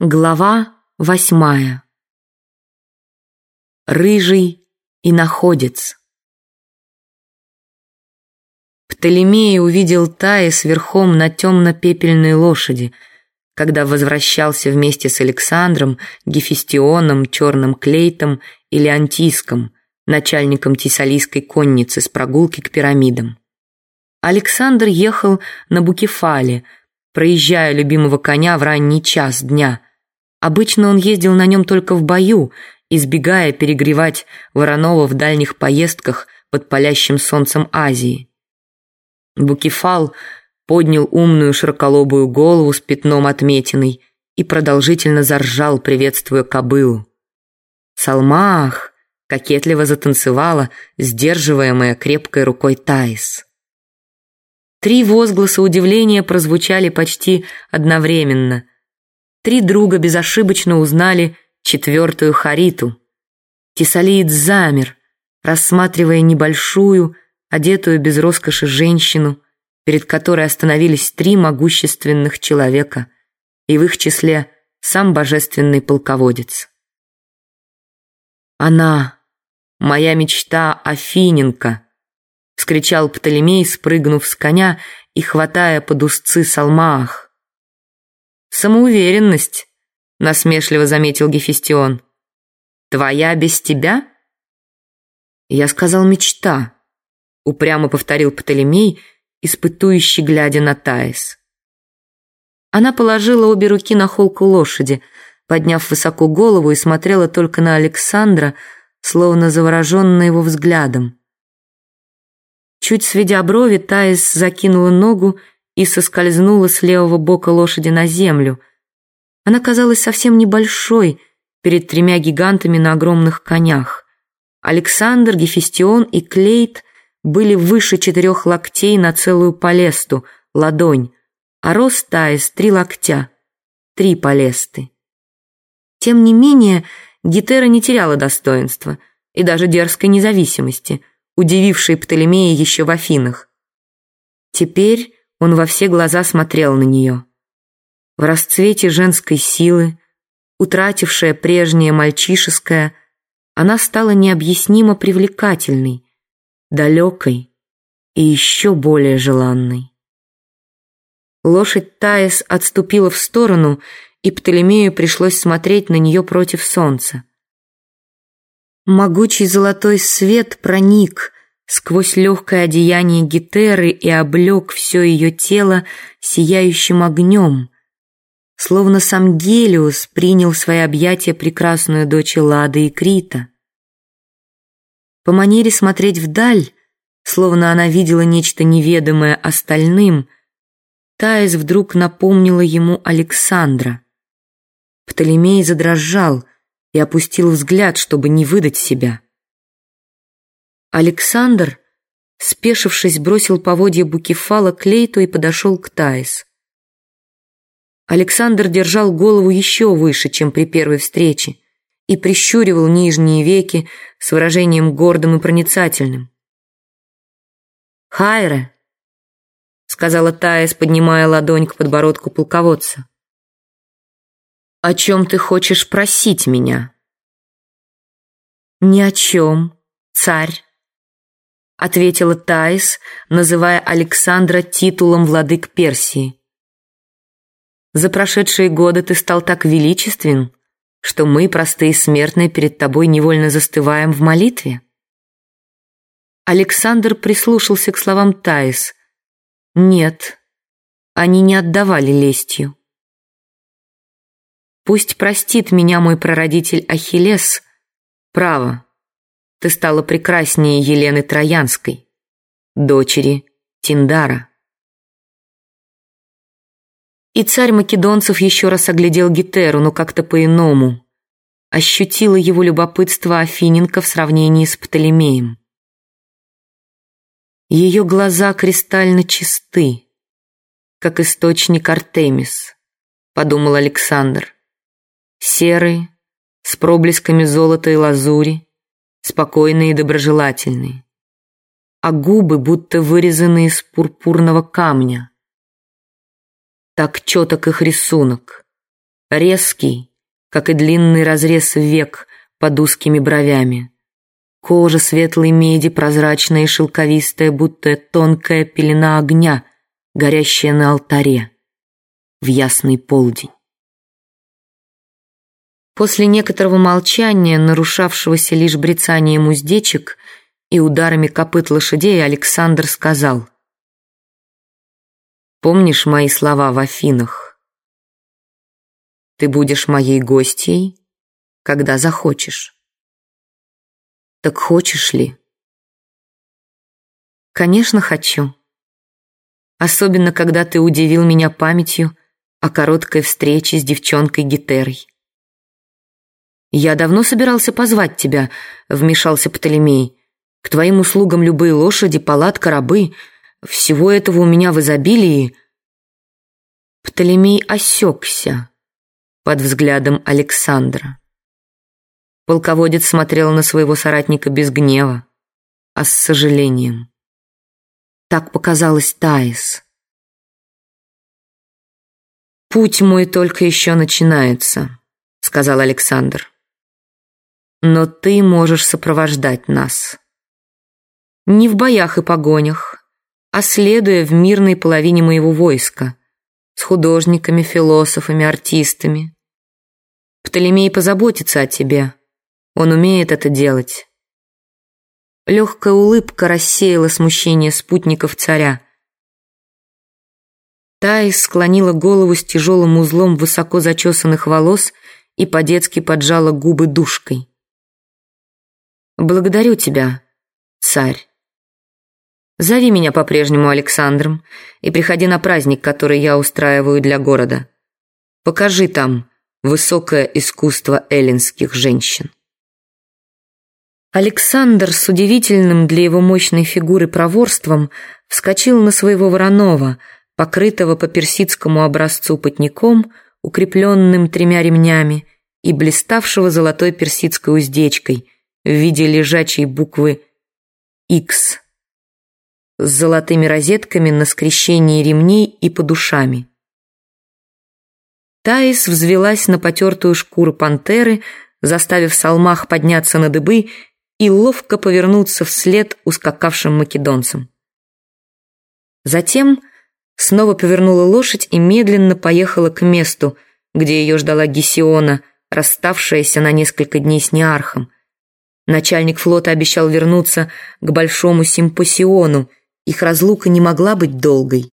Глава восьмая. Рыжий и находец. Птолемей увидел Таис верхом на темно-пепельной лошади, когда возвращался вместе с Александром, Гефестионом, Черным Клейтом и Леонтиском, начальником Тесалийской конницы с прогулки к пирамидам. Александр ехал на Букефале, проезжая любимого коня в ранний час дня. Обычно он ездил на нем только в бою, избегая перегревать Воронова в дальних поездках под палящим солнцем Азии. Букефал поднял умную широколобую голову с пятном отметиной и продолжительно заржал, приветствуя кобылу. Салмах кокетливо затанцевала, сдерживаемая крепкой рукой Таис. Три возгласа удивления прозвучали почти одновременно. Три друга безошибочно узнали четвертую Хариту. Тесалиец замер, рассматривая небольшую, одетую без роскоши женщину, перед которой остановились три могущественных человека, и в их числе сам божественный полководец. «Она, моя мечта Афиненко», — вскричал Птолемей, спрыгнув с коня и хватая под узцы Салмаах. «Самоуверенность», — насмешливо заметил Гефестион. «Твоя без тебя?» «Я сказал мечта», — упрямо повторил Птолемей, испытующий, глядя на Таис. Она положила обе руки на холку лошади, подняв высоко голову и смотрела только на Александра, словно завороженная его взглядом. Чуть сведя брови, Таис закинула ногу и соскользнула с левого бока лошади на землю. Она казалась совсем небольшой перед тремя гигантами на огромных конях. Александр, Гефестион и Клейт были выше четырех локтей на целую палесту, ладонь, а рост Таис три локтя, три палесты. Тем не менее, Гетера не теряла достоинства и даже дерзкой независимости – удививший Птолемея еще в Афинах. Теперь он во все глаза смотрел на нее. В расцвете женской силы, утратившая прежнее мальчишеское, она стала необъяснимо привлекательной, далекой и еще более желанной. Лошадь Таис отступила в сторону, и Птолемею пришлось смотреть на нее против солнца. Могучий золотой свет проник сквозь легкое одеяние Гетеры и облег все ее тело сияющим огнем, словно сам Гелиус принял в свои объятия прекрасную дочь Лады и Крита. По манере смотреть вдаль, словно она видела нечто неведомое остальным, Таис вдруг напомнила ему Александра. Птолемей задрожал — и опустил взгляд, чтобы не выдать себя. Александр, спешившись, бросил поводья Букефала к Лейту и подошел к Таис. Александр держал голову еще выше, чем при первой встрече, и прищуривал нижние веки с выражением гордым и проницательным. «Хайре», — сказала Таис, поднимая ладонь к подбородку полководца. «О чем ты хочешь просить меня?» «Ни о чем, царь», — ответила Таис, называя Александра титулом владык Персии. «За прошедшие годы ты стал так величествен, что мы, простые смертные, перед тобой невольно застываем в молитве». Александр прислушался к словам Таис. «Нет, они не отдавали лестью». Пусть простит меня мой прародитель Ахиллес. Право, ты стала прекраснее Елены Троянской, дочери Тиндара. И царь македонцев еще раз оглядел Гетеру, но как-то по-иному. Ощутила его любопытство Афиненко в сравнении с Птолемеем. Ее глаза кристально чисты, как источник Артемис, подумал Александр серые, с проблесками золота и лазури, спокойные и доброжелательные, а губы будто вырезаны из пурпурного камня. Так четок их рисунок, резкий, как и длинный разрез век под узкими бровями. Кожа светлой меди, прозрачная и шелковистая, будто тонкая пелена огня, горящая на алтаре в ясный полдень. После некоторого молчания, нарушавшегося лишь брецанием уздечек и ударами копыт лошадей, Александр сказал «Помнишь мои слова в Афинах? Ты будешь моей гостьей, когда захочешь. Так хочешь ли?» «Конечно, хочу. Особенно, когда ты удивил меня памятью о короткой встрече с девчонкой Гетерой. «Я давно собирался позвать тебя», — вмешался Птолемей. «К твоим услугам любые лошади, палатка, рабы. Всего этого у меня в изобилии». Птолемей осекся под взглядом Александра. Полководец смотрел на своего соратника без гнева, а с сожалением. Так показалось Таис. «Путь мой только еще начинается», — сказал Александр но ты можешь сопровождать нас. Не в боях и погонях, а следуя в мирной половине моего войска, с художниками, философами, артистами. Птолемей позаботится о тебе, он умеет это делать. Легкая улыбка рассеяла смущение спутников царя. Таис склонила голову с тяжелым узлом высоко зачесанных волос и по-детски поджала губы душкой. Благодарю тебя, царь. Зови меня по-прежнему Александром и приходи на праздник, который я устраиваю для города. Покажи там высокое искусство эллинских женщин. Александр с удивительным для его мощной фигуры проворством вскочил на своего Воронова, покрытого по персидскому образцу потником, укрепленным тремя ремнями и блиставшего золотой персидской уздечкой – в виде лежачей буквы X с золотыми розетками на скрещении ремней и подушами. Таис взвелась на потертую шкуру пантеры, заставив салмах подняться на дыбы и ловко повернуться вслед ускакавшим македонцам. Затем снова повернула лошадь и медленно поехала к месту, где ее ждала Гесиона, расставшаяся на несколько дней с Неархом. Начальник флота обещал вернуться к большому симпосиону. Их разлука не могла быть долгой.